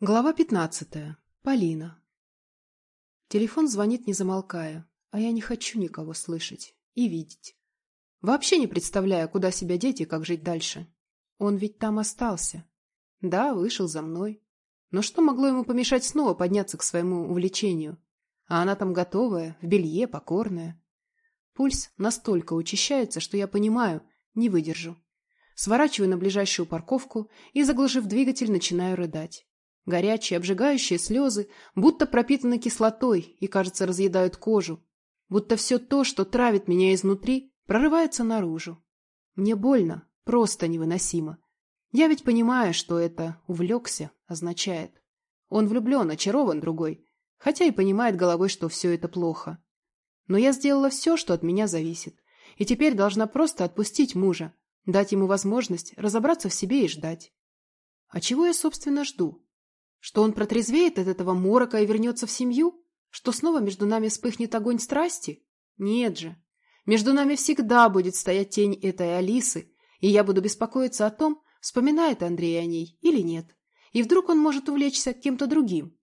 Глава пятнадцатая. Полина. Телефон звонит, не замолкая, а я не хочу никого слышать и видеть. Вообще не представляю, куда себя деть и как жить дальше. Он ведь там остался. Да, вышел за мной. Но что могло ему помешать снова подняться к своему увлечению? А она там готовая, в белье, покорная. Пульс настолько учащается, что я понимаю, не выдержу. Сворачиваю на ближайшую парковку и, заглушив двигатель, начинаю рыдать. Горячие, обжигающие слезы, будто пропитаны кислотой и, кажется, разъедают кожу. Будто все то, что травит меня изнутри, прорывается наружу. Мне больно, просто невыносимо. Я ведь понимаю, что это «увлекся» означает. Он влюблен, очарован другой, хотя и понимает головой, что все это плохо. Но я сделала все, что от меня зависит, и теперь должна просто отпустить мужа, дать ему возможность разобраться в себе и ждать. А чего я, собственно, жду? Что он протрезвеет от этого морока и вернется в семью? Что снова между нами вспыхнет огонь страсти? Нет же. Между нами всегда будет стоять тень этой Алисы, и я буду беспокоиться о том, вспоминает Андрей о ней или нет. И вдруг он может увлечься кем-то другим.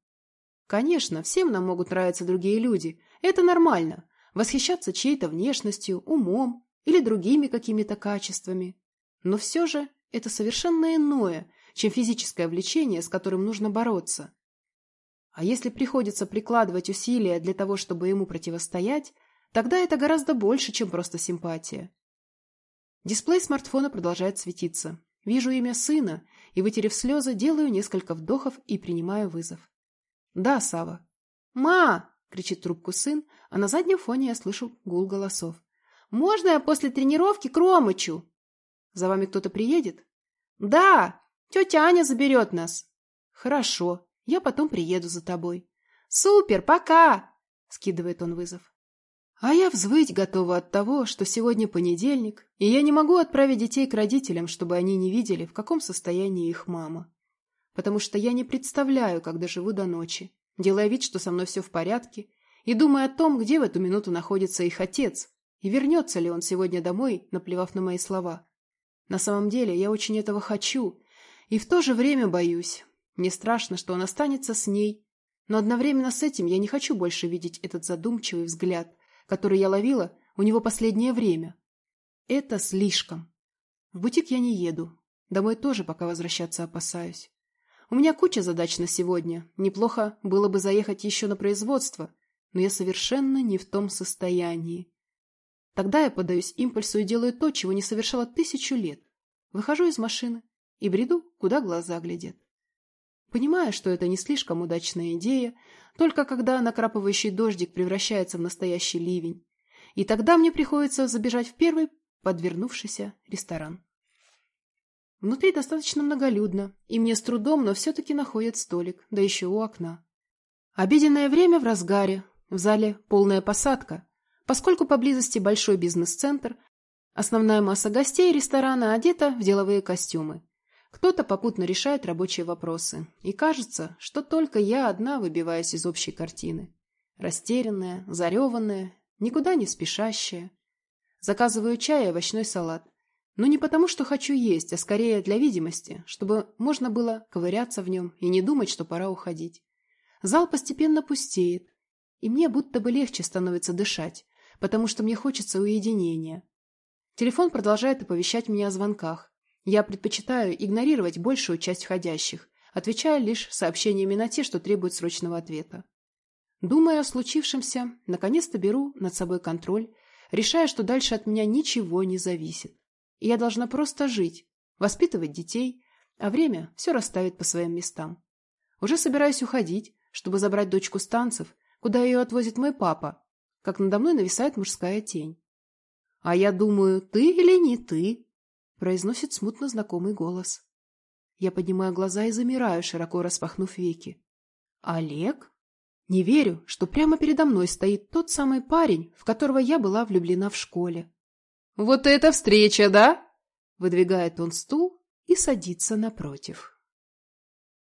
Конечно, всем нам могут нравиться другие люди. Это нормально. Восхищаться чьей-то внешностью, умом или другими какими-то качествами. Но все же это совершенно иное, чем физическое влечение, с которым нужно бороться. А если приходится прикладывать усилия для того, чтобы ему противостоять, тогда это гораздо больше, чем просто симпатия. Дисплей смартфона продолжает светиться. Вижу имя сына и, вытерев слезы, делаю несколько вдохов и принимаю вызов. «Да, Сава. «Ма!» — кричит трубку сын, а на заднем фоне я слышу гул голосов. «Можно я после тренировки к Ромычу?» «За вами кто-то приедет?» «Да! Тетя Аня заберет нас. Хорошо, я потом приеду за тобой. Супер, пока! Скидывает он вызов. А я взвыть готова от того, что сегодня понедельник, и я не могу отправить детей к родителям, чтобы они не видели, в каком состоянии их мама. Потому что я не представляю, когда живу до ночи, делая вид, что со мной все в порядке, и думая о том, где в эту минуту находится их отец, и вернется ли он сегодня домой, наплевав на мои слова. На самом деле я очень этого хочу, и в то же время боюсь. Мне страшно, что он останется с ней. Но одновременно с этим я не хочу больше видеть этот задумчивый взгляд, который я ловила у него последнее время. Это слишком. В бутик я не еду. Домой тоже пока возвращаться опасаюсь. У меня куча задач на сегодня. Неплохо было бы заехать еще на производство, но я совершенно не в том состоянии. Тогда я подаюсь импульсу и делаю то, чего не совершала тысячу лет. Выхожу из машины, и бреду, куда глаза глядят. Понимая, что это не слишком удачная идея, только когда накрапывающий дождик превращается в настоящий ливень, и тогда мне приходится забежать в первый подвернувшийся ресторан. Внутри достаточно многолюдно, и мне с трудом, но все-таки находят столик, да еще у окна. Обеденное время в разгаре, в зале полная посадка, поскольку поблизости большой бизнес-центр, основная масса гостей ресторана одета в деловые костюмы. Кто-то попутно решает рабочие вопросы. И кажется, что только я одна выбиваюсь из общей картины. Растерянная, зареванная, никуда не спешащая. Заказываю чай и овощной салат. Но не потому, что хочу есть, а скорее для видимости, чтобы можно было ковыряться в нем и не думать, что пора уходить. Зал постепенно пустеет, и мне будто бы легче становится дышать, потому что мне хочется уединения. Телефон продолжает оповещать меня о звонках. Я предпочитаю игнорировать большую часть входящих, отвечая лишь сообщениями на те, что требуют срочного ответа. Думая о случившемся, наконец-то беру над собой контроль, решая, что дальше от меня ничего не зависит. И я должна просто жить, воспитывать детей, а время все расставит по своим местам. Уже собираюсь уходить, чтобы забрать дочку с танцев, куда ее отвозит мой папа, как надо мной нависает мужская тень. А я думаю, ты или не ты? Произносит смутно знакомый голос. Я поднимаю глаза и замираю, широко распахнув веки. Олег? Не верю, что прямо передо мной стоит тот самый парень, в которого я была влюблена в школе. «Вот это встреча, да?» Выдвигает он стул и садится напротив.